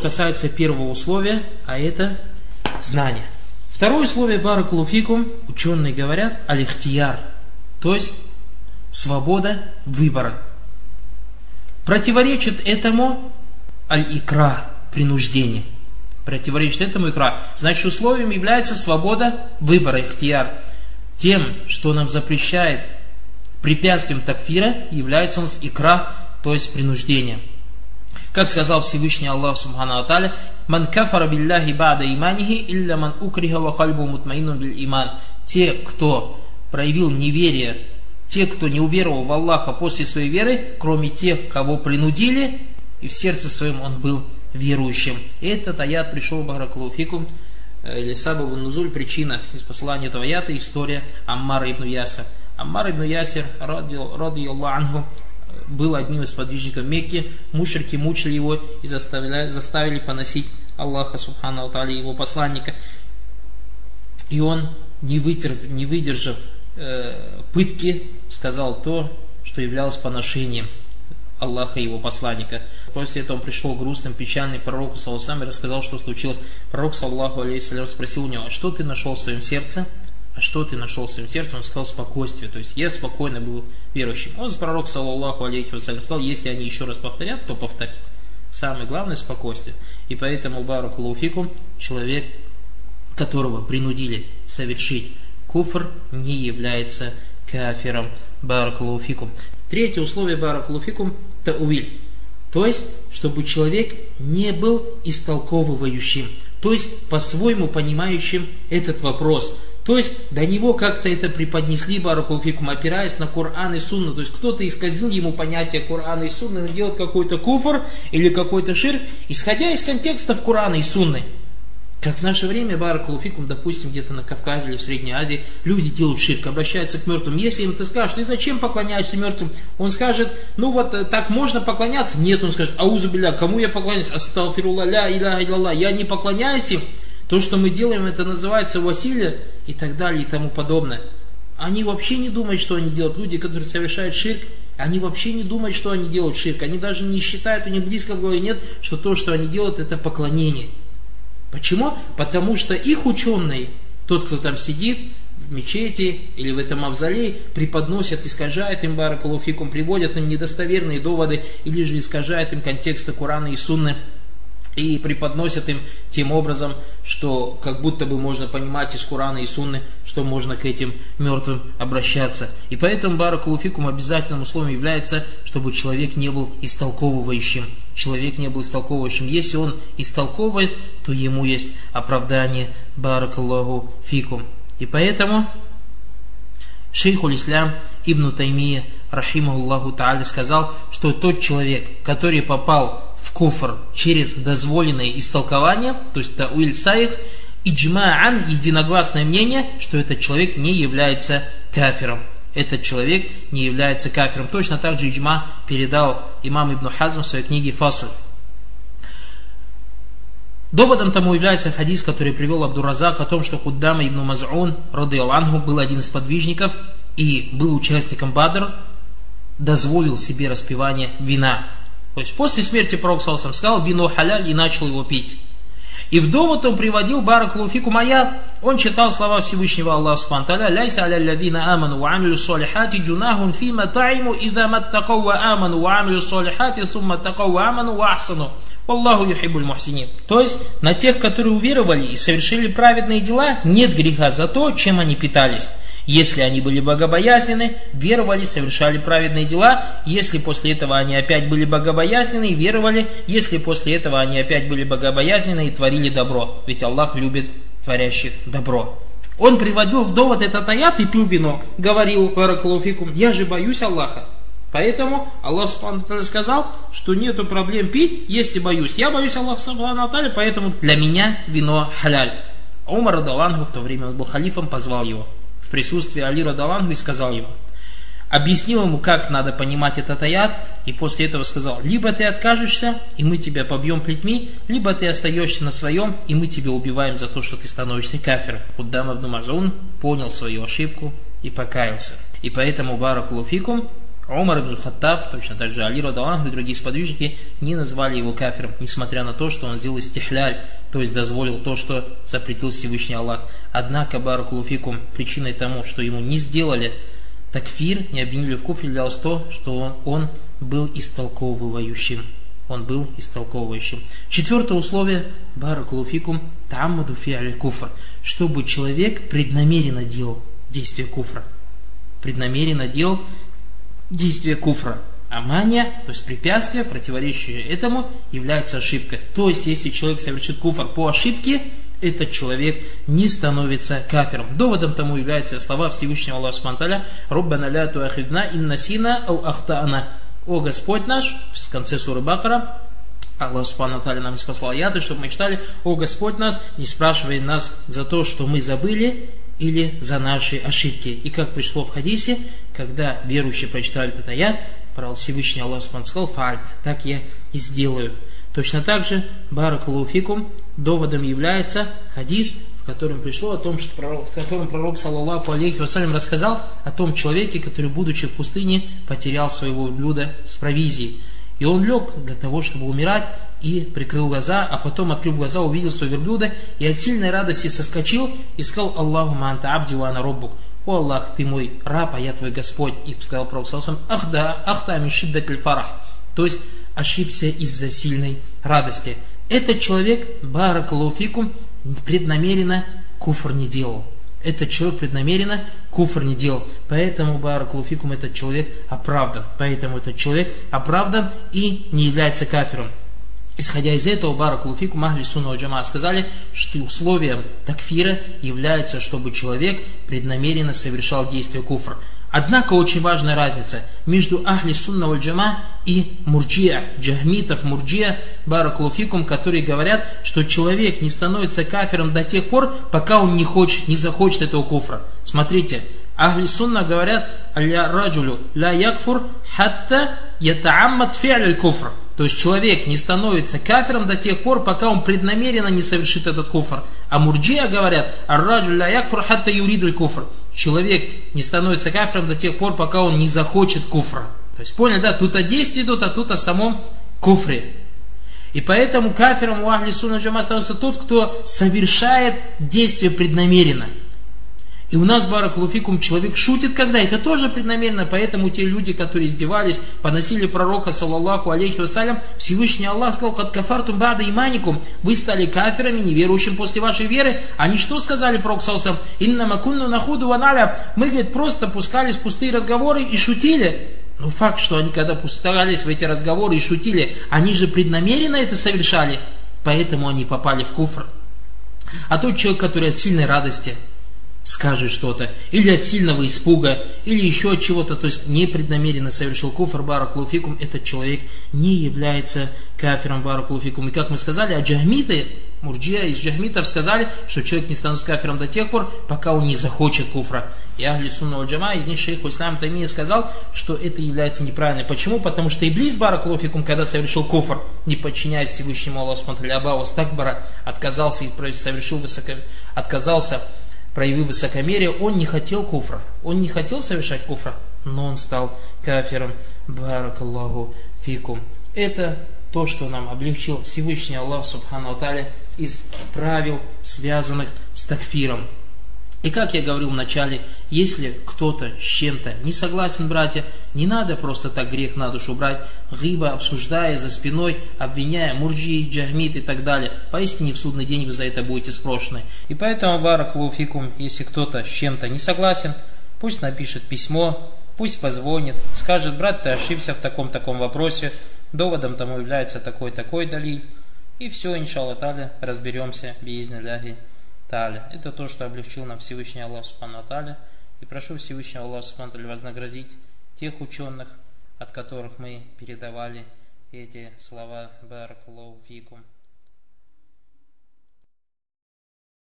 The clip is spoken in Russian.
касается первого условия, а это знание. Второе условие баракулуфикум, ученые говорят, алихтияр, то есть свобода выбора. Противоречит этому аль-икра, принуждение. Противоречит этому икра. Значит, условием является свобода выбора, ихтияр. Тем, что нам запрещает препятствием такфира, является он икра, то есть принуждение. Как сказал Всевышний Аллах Субхану Аталя, «Ман кафара билляхи бада иманихи, илля ман укриха ва кальбу мутмаинун бил иман». Те, кто проявил неверие, те, кто не уверовал в Аллаха после своей веры, кроме тех, кого принудили, и в сердце своем он был верующим. Этот аят пришел Баракулуфикум, э, или Сабабу Нузуль, причина спасания этого аята, история Аммара ибн Яса. Аммар ибн Ясир, ради Аллаху, был одним из подвижников Мекки, мушерки мучили его и заставили, заставили поносить Аллаха Субхану Атали, его посланника. И он, не, вытерп, не выдержав э, пытки, сказал то, что являлось поношением Аллаха и его посланника. После этого он пришел грустным, печальным пророку Саласам и рассказал, что случилось. Пророк, саллаху алейхиссалям, спросил у него, а что ты нашел в своем сердце? Что ты нашел в своем сердце? Он сказал спокойствие. То есть я спокойно был верующим. Он, пророк, саллаху алейхи вассалям, сказал, если они еще раз повторят, то повтори. Самое главное спокойствие. И поэтому Барак Лауфикум, человек, которого принудили совершить куфр, не является кафиром. Барак Лауфикум. Третье условие Барак Лауфикум – таувиль. То есть, чтобы человек не был истолковывающим. То есть, по-своему понимающим этот вопрос – то есть до него как-то это преподнесли Баракулфикум, опираясь на Коран и Сунну. То есть кто-то исказил ему понятие Корана и Сунны, делает какой-то куфр или какой-то ширк, исходя из контекстов Корана и Сунны. Как в наше время, Баракулуфикум, допустим, где-то на Кавказе или в Средней Азии, люди делают ширк, обращаются к мертвым. Если им ты скажешь, ты зачем поклоняешься мертвым? Он скажет, ну вот э, так можно поклоняться? Нет, он скажет, аузу кому я поклоняюсь? Астафирулла, ля, иля, илля, я не поклоняюсь им. То, что мы делаем, это называется василия и так далее и тому подобное. Они вообще не думают, что они делают. Люди, которые совершают ширк, они вообще не думают, что они делают ширк. Они даже не считают, у них близко в голове нет, что то, что они делают, это поклонение. Почему? Потому что их ученый, тот, кто там сидит в мечети или в этом мавзолее, преподносят, искажают им баракалуфикум, приводят им недостоверные доводы или же искажают им контексты Корана и Сунны и преподносят им тем образом, что как будто бы можно понимать из Курана и Сунны, что можно к этим мертвым обращаться. И поэтому Баракулуфикум обязательным условием является, чтобы человек не был истолковывающим. Человек не был истолковывающим. Если он истолковывает, то ему есть оправдание Баракуллаху фикум. И поэтому шейхуль Ислам Ибн Таймия, рахимахуллаху та'аля, сказал, что тот человек, который попал в куфр через дозволенное истолкование, то есть тауиль саих, иджмаан, единогласное мнение, что этот человек не является кафиром. Этот человек не является кафиром. Точно так же иджма передал имам Ибн Хазм в своей книге Фасл. Доводом тому является хадис, который привел Абдуразак о том, что Куддама ибн Маз'ун, роды Аллаху, был один из подвижников и был участником Бадр, дозволил себе распивание вина. То есть после смерти Пророк Салсам сказал вино халяль и начал его пить. И в довод он приводил Барак Луфику Мая, он читал слова Всевышнего Аллаха Субхану «Ляйса аля лавина аману ва амилю солихати джунахун фима таиму идha маттакау ва аману ва амилю солихати сумма такау ва аману ва ахсану». Аллаху юхибуль мухсинин. То есть, на тех, которые уверовали и совершили праведные дела, нет греха за то, чем они питались. Если они были богобоязнены, веровали, совершали праведные дела. Если после этого они опять были богобоязнены, веровали. Если после этого они опять были богобоязнены и творили добро. Ведь Аллах любит творящих добро. Он приводил в довод этот аят и пил вино. Говорил, Баракалуфикум, я же боюсь Аллаха. Поэтому Аллах Субхану сказал, что нету проблем пить, если боюсь. Я боюсь Аллаха Субхану поэтому для меня вино халяль. Умар Радалангу в то время он был халифом, позвал его в присутствии Али Радалангу и сказал ему, объяснил ему, как надо понимать этот аят, и после этого сказал, либо ты откажешься, и мы тебя побьем плетьми, либо ты остаешься на своем, и мы тебя убиваем за то, что ты становишься кафиром. Куддам Абну Мазун понял свою ошибку и покаялся. И поэтому Баракулуфикум Умар ибн Хаттаб, точно так же Али Радалан и другие сподвижники не назвали его кафиром, несмотря на то, что он сделал стихляль, то есть дозволил то, что запретил Всевышний Аллах. Однако, Баракулуфикум, причиной тому, что ему не сделали такфир, не обвинили в куфре, являлось то, что он, он был истолковывающим. Он был истолковывающим. Четвертое условие, баракулуфикум, тамаду фиаль куфр, чтобы человек преднамеренно делал действие куфра. Преднамеренно делал действие куфра. А мания, то есть препятствие, противоречащее этому, является ошибкой. То есть, если человек совершит куфр по ошибке, этот человек не становится кафиром. Доводом тому являются слова Всевышнего Аллаха Субтитры «Руббана ля туахидна иннасина ау ахтаана». «О Господь наш», в конце суры Бакара, Аллах Субхану нам не спасал аяты, чтобы мы читали, «О Господь нас, не спрашивай нас за то, что мы забыли, или за наши ошибки». И как пришло в хадисе, когда верующие прочитали этот аят, про Всевышний Аллах Субхану сказал, «Фальт, так я и сделаю». Точно так же, баракалуфикум, доводом является хадис, в котором пришло о том, что пророк, в котором пророк, саллаллаху алейхи вассалям, рассказал о том человеке, который, будучи в пустыне, потерял своего блюда с провизией. И он лег для того, чтобы умирать, и прикрыл глаза, а потом, открыв глаза, увидел своего верблюда, и от сильной радости соскочил и сказал Аллаху манта абди ва роббук. О Аллах, ты мой раб, а я твой Господь. И сказал пророк ах да, ах да, мишиддат фарах. То есть, ошибся из-за сильной радости. Этот человек, баракалуфикум, преднамеренно куфр не делал. Этот человек преднамеренно куфр не делал. Поэтому баракалуфикум этот человек оправдан. Поэтому этот человек оправдан и не является кафиром. Исходя из этого, Баракулуфику Махли Сунна Джама сказали, что условием такфира является, чтобы человек преднамеренно совершал действие куфра. Однако очень важная разница между Ахли Сунна Валь Джама и Мурджия, джахмитов Мурджия, Баракулуфикум, которые говорят, что человек не становится кафиром до тех пор, пока он не хочет, не захочет этого куфра. Смотрите, Ахли Сунна говорят, «Аля раджулю ля якфур хатта ятааммат фи'аль куфр». То есть человек не становится кафиром до тех пор, пока он преднамеренно не совершит этот куфр. А мурджия говорят, «Ар-раджу ля якфур хатта юриду куфр». Человек не становится кафиром до тех пор, пока он не захочет куфра. То есть поняли, да, тут о действии идут, а тут о самом куфре. И поэтому кафиром у Ахли Сунна Джама становится тот, кто совершает действие преднамеренно – и у нас, Баракулуфикум, человек шутит когда? Это тоже преднамеренно, поэтому те люди, которые издевались, поносили пророка, саллаллаху алейхи вассалям, Всевышний Аллах сказал, «Кад кафартум бада иманикум», вы стали кафирами, неверующим после вашей веры. Они что сказали пророк, саллаллаху «Инна макунну нахуду ваналя», мы, говорит, просто пускались в пустые разговоры и шутили. Но факт, что они когда пускались в эти разговоры и шутили, они же преднамеренно это совершали, поэтому они попали в куфр. А тот человек, который от сильной радости – скажет что-то, или от сильного испуга, или еще от чего-то, то есть непреднамеренно совершил куфр баракулуфикум, этот человек не является кафиром баракулуфикум. И как мы сказали, а джахмиты, мурджия из джахмитов сказали, что человек не станет кафиром до тех пор, пока он не захочет куфра. И Ахли Джама, из них шейх Ислам Тамия сказал, что это является неправильно. Почему? Потому что Иблис баракулуфикум, когда совершил куфр, не подчиняясь Всевышнему Аллаху Смотрели Абавас Такбара, отказался и совершил высоко, отказался проявив высокомерие, он не хотел куфра. Он не хотел совершать куфра, но он стал кафиром. Баракаллаху фикум. Это то, что нам облегчил Всевышний Аллах Субхану Аталя из правил, связанных с такфиром. И как я говорил в начале, если кто-то с чем-то не согласен, братья, не надо просто так грех на душу брать, гиба обсуждая за спиной, обвиняя мурджи, джахмит и так далее. Поистине в судный день вы за это будете спрошены. И поэтому, барак луфикум, если кто-то с чем-то не согласен, пусть напишет письмо, пусть позвонит, скажет, брат, ты ошибся в таком-таком вопросе, доводом тому является такой-такой далиль. И все, иншаллах, разберемся, биизни ляхи. Таля. Это то, что облегчил нам Всевышний Аллах Субхану Таля. И прошу Всевышнего Аллаха Субхану вознаградить тех ученых, от которых мы передавали эти слова Баракаллаху фикум.